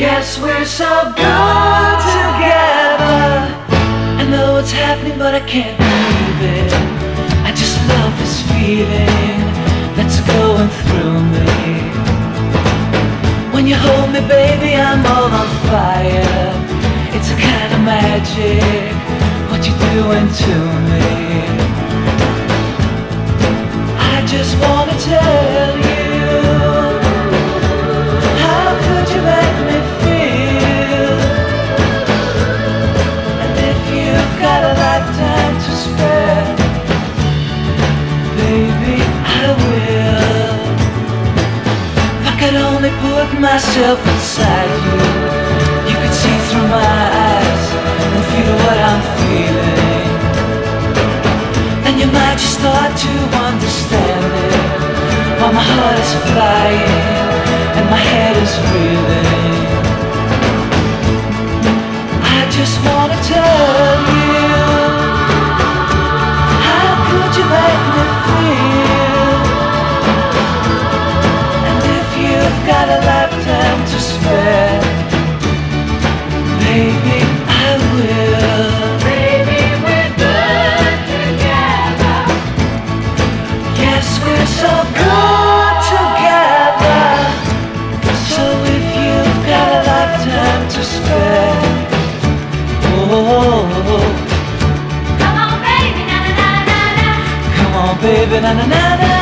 Yes, we're so good together. I know what's happening, but I can't believe it. I just love this feeling that's going through me. When you hold me, baby, I'm all on fire. It's a kind of magic what you're doing to me. Put myself inside you, you could see through my eyes and feel what I'm feeling. Then you might just start to understand it. While my heart is flying and my head is reeling. Baby, na na na na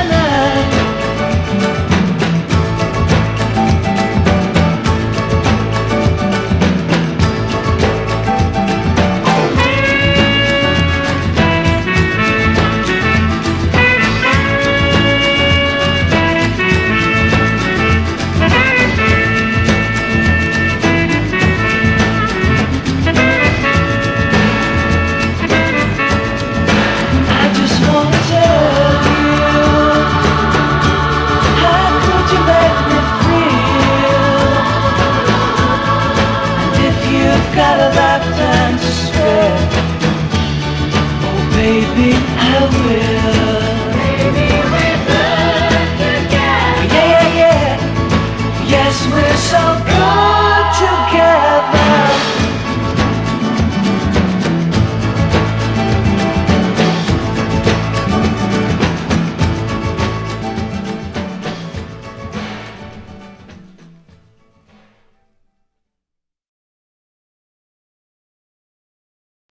got a lifetime to spare, oh baby, I will.